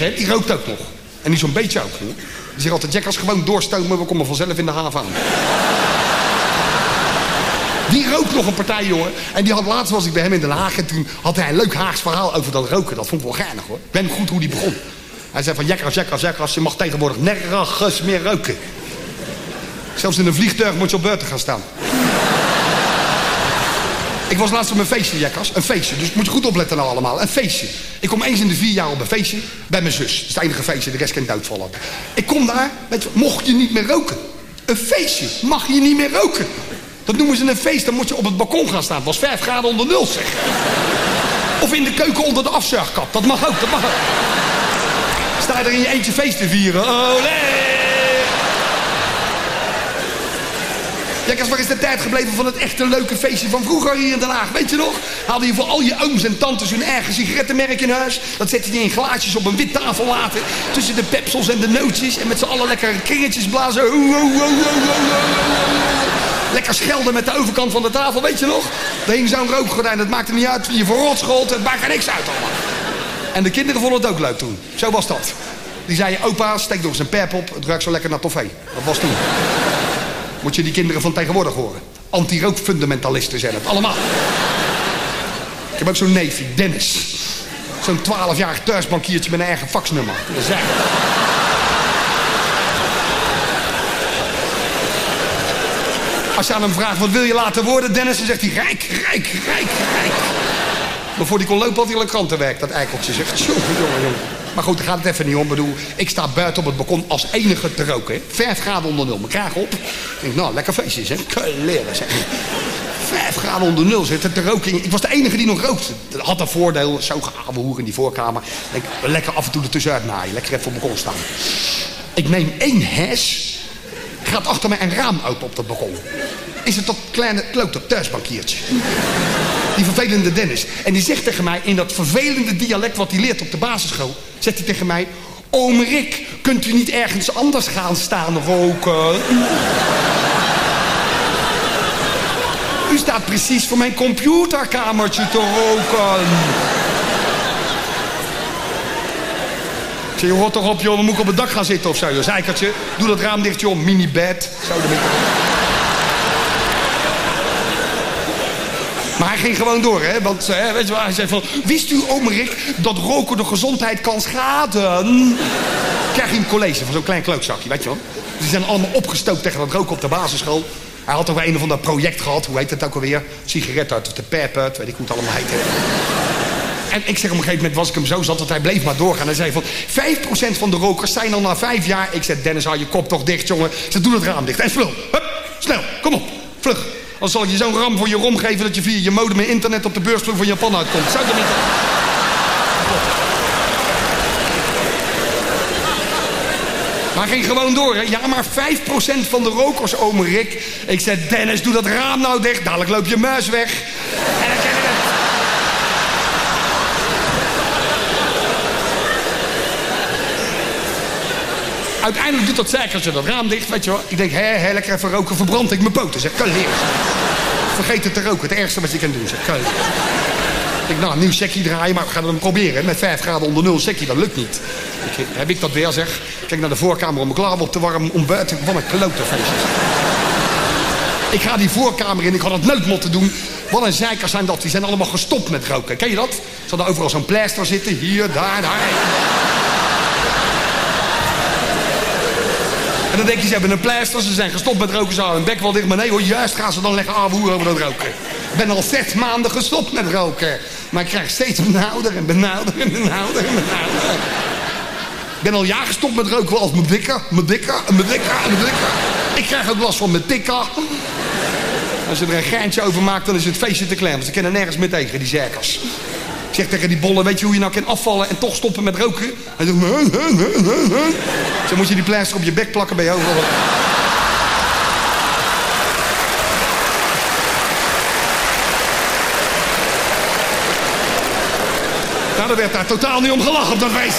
hè, die rookt ook nog. En die zo'n beetje ook. Hoor. Die zegt altijd, Jack, als gewoon doorstomen, we komen vanzelf in de haven aan. Die rookt nog een partij, jongen. En die had laatst was ik bij hem in Den Haag. En toen had hij een leuk Haags verhaal over dat roken. Dat vond ik wel geinig, hoor. Ik ben goed hoe die begon. Hij zei van, Jekkers, Jekkers, Jekkers, je mag tegenwoordig nergens meer roken. Zelfs in een vliegtuig moet je op buiten gaan staan. Ik was laatst op een feestje, Jekkers. Een feestje. Dus moet je goed opletten nou allemaal. Een feestje. Ik kom eens in de vier jaar op een feestje. Bij mijn zus. Dat is het enige feestje. De rest kan doodvallen. Ik kom daar. Je, mocht je niet meer roken. Een feestje. Mag je niet meer roken. Dat noemen ze een feest. Dan moet je op het balkon gaan staan. Het was 5 graden onder nul, zeg. Of in de keuken onder de afzuigkap. Dat mag ook. Dat mag ook. Sta er in je eentje feest te vieren. Olé! Jekkers, waar is de tijd gebleven van het echte leuke feestje van vroeger hier in Den Haag? Weet je nog? Haalde je voor al je ooms en tantes hun eigen sigarettenmerk in huis. Dat zette je in glaasjes op een wit tafel laten. Tussen de pepsels en de nootjes. En met z'n allen lekkere kringetjes blazen. Lekker schelden met de overkant van de tafel, weet je nog? Er hing zo'n rookgordijn, dat maakte niet uit. Je verrot schold, het maakte niks uit allemaal. En de kinderen vonden het ook leuk toen. Zo was dat. Die zeiden, opa, steek nog eens een pep op. Het ruikt zo lekker naar toffee. Dat was toen. Moet je die kinderen van tegenwoordig horen. Anti-rookfundamentalisten zijn het, allemaal. Ik heb ook zo'n neefje, Dennis. Zo'n 12-jarig thuisbankiertje met een eigen faxnummer. Dat is. Als je aan hem vraagt, wat wil je laten worden, Dennis? Dan zegt hij, rijk, rijk, rijk, rijk. Maar voor die kon lopen had hij al een krantenwerk, dat eikeltje zegt. Jongen, jongen, jongen. Maar goed, daar gaat het even niet om. Ik bedoel, ik sta buiten op het balkon als enige te roken. Hè. Vijf graden onder nul, mijn kraag op. Ik denk, nou, lekker feestje, zeg. Leren, zeg. Vijf graden onder nul zitten te roken. Ik was de enige die nog rookte. Dat had een voordeel, zo gehaven hoer in die voorkamer. Denk, lekker af en toe ertussenuit naaien. Lekker even op het balkon staan. Ik neem één hes. gaat achter mij een raam open op dat balkon. Is het dat kleine klote thuisbankiertje. Die vervelende Dennis. En die zegt tegen mij in dat vervelende dialect wat hij leert op de basisschool... zegt hij tegen mij... Oom Rick, kunt u niet ergens anders gaan staan roken? U staat precies voor mijn computerkamertje te roken. Ik zeg, je hoort toch op, joh, dan moet op het dak gaan zitten of zo. Zeikertje, doe dat raam dicht, joh, mini-bed. Zo de Maar hij ging gewoon door, hè? Want hè, weet je wel, hij zei van... Wist u, oom dat roken de gezondheid kan schaden? Krijg je een college van zo'n klein klootzakje, weet je wel? Die zijn allemaal opgestookt tegen dat roken op de basisschool. Hij had ook een of ander project gehad. Hoe heet het ook alweer? Sigaret uit de pepert, weet ik hoe het allemaal heet. En ik zeg op een gegeven moment was ik hem zo zat dat hij bleef maar doorgaan. Hij zei van 5% van de rokers zijn al na vijf jaar. Ik zeg Dennis hou je kop toch dicht jongen. Ze doen het raam dicht. En vlug. Hup, snel. Kom op. Vlug. Anders zal ik je zo'n ram voor je rom geven dat je via je modem en internet op de beursvloer van Japan uitkomt. Zou dat niet... Maar ging gewoon door, hè? Ja, maar 5% van de rokers, ome Rick. Ik zei, Dennis, doe dat raam nou dicht. Dadelijk loop je muis weg. En dan krijg je dat... Uiteindelijk doet dat zeikertje dat raam dicht, weet je wel. Ik denk, hé, hé, lekker even roken, verbrand ik mijn poten. Zeg, kan leren. Vergeet het te roken, het ergste wat je kan doen. Zeg, kan. Ik denk, nou, een nieuw sekkie draaien, maar we gaan het proberen. Met 5 graden onder nul sekkie, dat lukt niet. Ik, heb ik dat weer, zeg. Kijk naar de voorkamer om mijn klaar op te warmen. Om buiten, wat een klote. Ik ga die voorkamer in, ik had het nooit moeten doen. Wat een zeikers zijn dat, die zijn allemaal gestopt met roken. Ken je dat? Ze hadden overal zo'n pleister zitten, hier, daar, daar. En dan denk je, ze hebben een pleister, ze zijn gestopt met roken, ze hun bek wel dicht. Maar nee hoor, juist gaan ze dan leggen aanvoeren over dat roken. Ik ben al zes maanden gestopt met roken. Maar ik krijg steeds benauwder en benauwder en benauwder en benauwder. Ik ben al jaar gestopt met roken als mijn dikker, mijn dikker, mijn dikker, mijn dikker. Ik krijg ook last van mijn tikker. Als je er een geintje over maakt, dan is het feestje te klein. Want ze kennen nergens meer tegen, die zerkers. Ik zeg tegen die bollen, weet je hoe je nou kan afvallen en toch stoppen met roken? Hij zegt. Zo moet je die pleister op je bek plakken bij je overal. Nou, er werd daar totaal niet om gelachen op dat feest.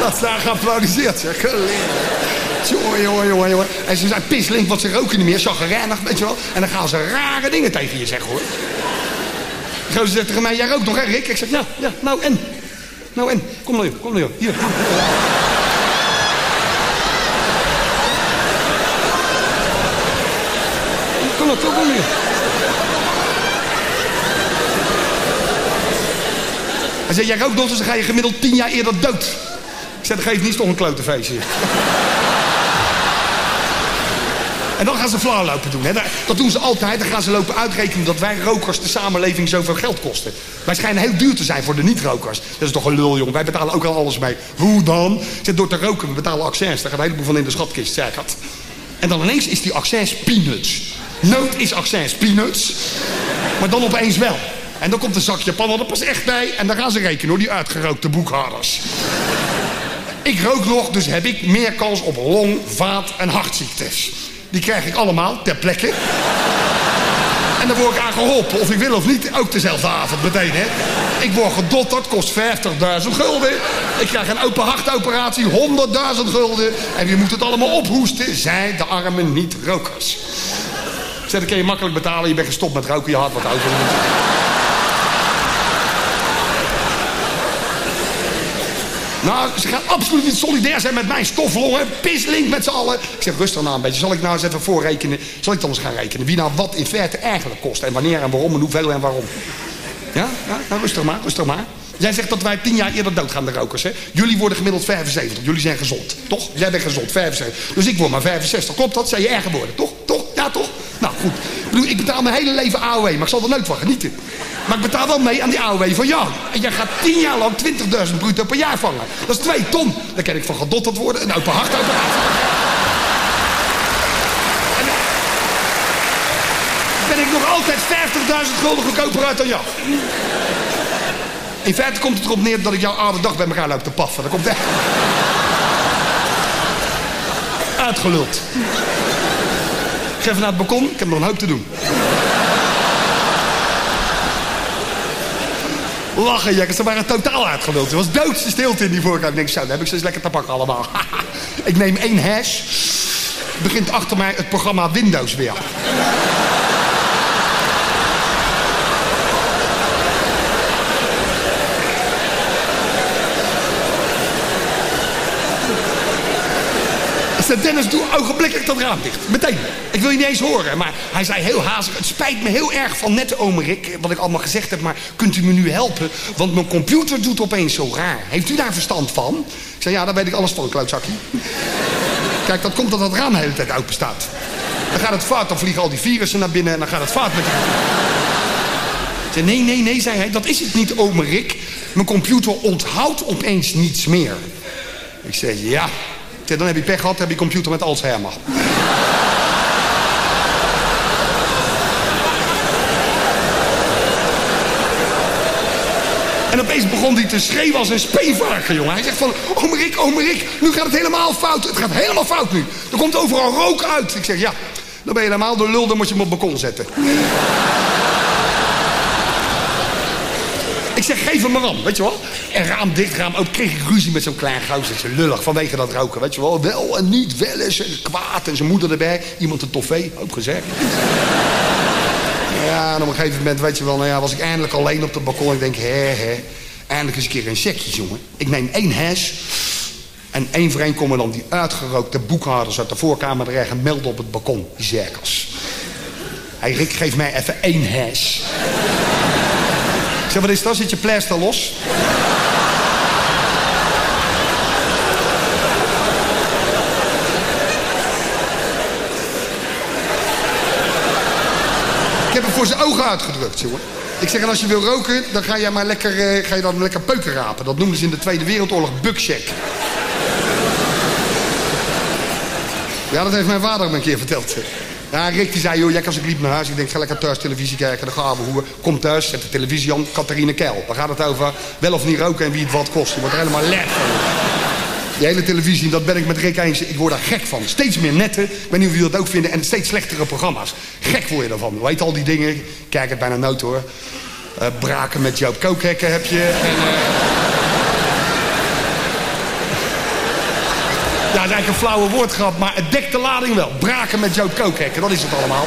Dat is daar geapplaudiseerd, zeg. Jongen, jongen, jongen, jongen. En ze zijn pislink, want ze roken niet meer. Chagrijnig, weet je wel. En dan gaan ze rare dingen tegen je zeggen, hoor. Gozer zegt tegen mij, jij rookt nog, hè, Rick? Ik zeg, ja, ja, nou en? Nou en? Kom nou, joh, kom nou, joh. Hier. Kom nou, kom, nou. Hij zei, jij rookt nog, dus dan ga je gemiddeld tien jaar eerder dood. Ik zeg, dat geeft niet toch een klote feestje. En dan gaan ze flauw lopen doen. Hè. Dat- Dat doen ze altijd. Dan gaan ze lopen uitrekenen dat wij rokers de samenleving zoveel geld kosten. Wij schijnen heel duur te zijn voor de niet-rokers. Dat is toch een lul, jong. Wij betalen ook al alles mee. Hoe dan? Zeg, door te roken, we betalen accents. Daar gaat een heleboel van in de schatkist, zeg ik het. En dan ineens is die accents peanuts. Nooit is accents peanuts. Maar dan opeens wel. En dan komt een zakje Japan er pas echt bij. En dan gaan ze rekenen hoor, die uitgerookte boekhouders. Ik rook nog, dus heb ik meer kans op long, vaat en hartziektes. Die krijg ik allemaal ter plekke. En dan word ik aan geholpen, of ik wil of niet, ook dezelfde avond meteen. Hè. Ik word gedotterd, kost 50.000 gulden. Ik krijg een open hartoperatie, 100.000 gulden. En je moet het allemaal ophoesten, zij de arme niet-rokers. Zeg, dat kun je makkelijk betalen, je bent gestopt met roken, je hart wat over. Nou, ze gaan absoluut niet solidair zijn met mijn stoflongen. Pislink met z'n allen. Ik zeg, rustig nou een beetje. Zal ik nou eens even voorrekenen? Zal ik dan eens gaan rekenen? Wie nou wat in feite eigenlijk kost. En wanneer en waarom en hoeveel en waarom. Ja? ja? Nou, rustig maar, rustig maar. Jij zegt dat wij tien jaar eerder doodgaan, de rokers. Hè? Jullie worden gemiddeld 75. Jullie zijn gezond. Toch? Jij bent gezond, 75. Dus ik word maar 65. Klopt dat? Zijn je erger worden? Toch? Toch? Ja, toch? Nou, goed. Ik, bedoel, ik betaal mijn hele leven AOW, maar ik zal er nooit van genieten. Maar ik betaal wel mee aan die AOW van jou. En jij gaat tien jaar lang 20.000 bruto per jaar vangen. Dat is twee ton. Daar kan ik van gedotterd worden. Een open. En dan ben ik nog altijd 50.000 gulden goedkoper uit dan jou. In feite komt het erop neer dat ik jouw oude dag bij elkaar loop te paffen. Dat komt echt. uitgeluld. Ik ga even naar het balkon, ik heb nog een hoop te doen. Lachen, jekkers, ze waren totaal uitgeluld. Er was doodse stilte in die voorkamer. Ik denk, zo, dan heb ik ze eens lekker pakken allemaal. ik neem één hash. Begint achter mij het programma Windows weer. Zei, Dennis, doe ogenblikkelijk dat raam dicht. Meteen. Ik wil je niet eens horen. Maar hij zei heel hazig, het spijt me heel erg van net, ome Rick, wat ik allemaal gezegd heb, maar kunt u me nu helpen? Want mijn computer doet opeens zo raar. Heeft u daar verstand van? Ik zei, ja, daar weet ik alles van, klootzakje. Kijk, dat komt omdat dat raam de hele tijd open staat. Dan gaat het fout, dan vliegen al die virussen naar binnen en dan gaat het fout met die... Nee, nee, nee, zei hij, dat is het niet, ome Rick. Mijn computer onthoudt opeens niets meer. Ik zei, ja. Dan heb je pech gehad, heb je computer met Alzheimer. En opeens begon hij te schreeuwen als een speevarken, jongen. Hij zegt van, oh Rick, oh nu gaat het helemaal fout. Het gaat helemaal fout nu. Er komt overal rook uit. Ik zeg, ja, dan ben je helemaal de lul, dan moet je hem op het balkon zetten. Ik zeg, geef hem maar aan, weet je wel. En raam dicht, raam open. Kreeg ik ruzie met zo'n klein gozertje. Lullig, vanwege dat roken, weet je wel. Wel en niet, wel eens, en kwaad. En zijn moeder erbij. Iemand een toffee, ook gezegd. Ja, en op een gegeven moment, weet je wel, nou ja, was ik eindelijk alleen op het balkon. Ik denk, hè, hè. Eindelijk eens een keer een sekje, jongen. Ik neem één hash. En één voor één komen dan die uitgerookte boekhouders uit de voorkamer terecht en melden op het balkon. Die zerkers. Hij Rick, geef mij even één hash. Zeg, wat is dat? Zit je pleister los? Ik heb hem voor zijn ogen uitgedrukt, jongen. Ik zeg, en als je wil roken, dan ga je, maar lekker, eh, ga je dan lekker peuken rapen. Dat noemden ze in de Tweede Wereldoorlog buckcheck. Ja, dat heeft mijn vader me een keer verteld. Ja, Rick die zei, joh, jij kan zo liep naar huis. Ik denk, ga lekker thuis televisie kijken. Dan gaan we hoe. Kom thuis, zet de televisie aan. Catharine Keil. Daar gaat het over wel of niet roken en wie het wat kost. Je wordt er helemaal lek van. Die hele televisie, dat ben ik met Rick eens. Ik word daar gek van. Steeds meer netten. Ik weet niet of jullie dat ook vinden. En steeds slechtere programma's. Gek word je ervan. Weet al die dingen. Kijk het bijna nooit hoor. Eh, braken met Joop Kookhekken heb je. En, eh, Ja, dat is eigenlijk een flauwe woordgrap, maar het dekt de lading wel. Braken met Joop Kookhekken, dat is het allemaal.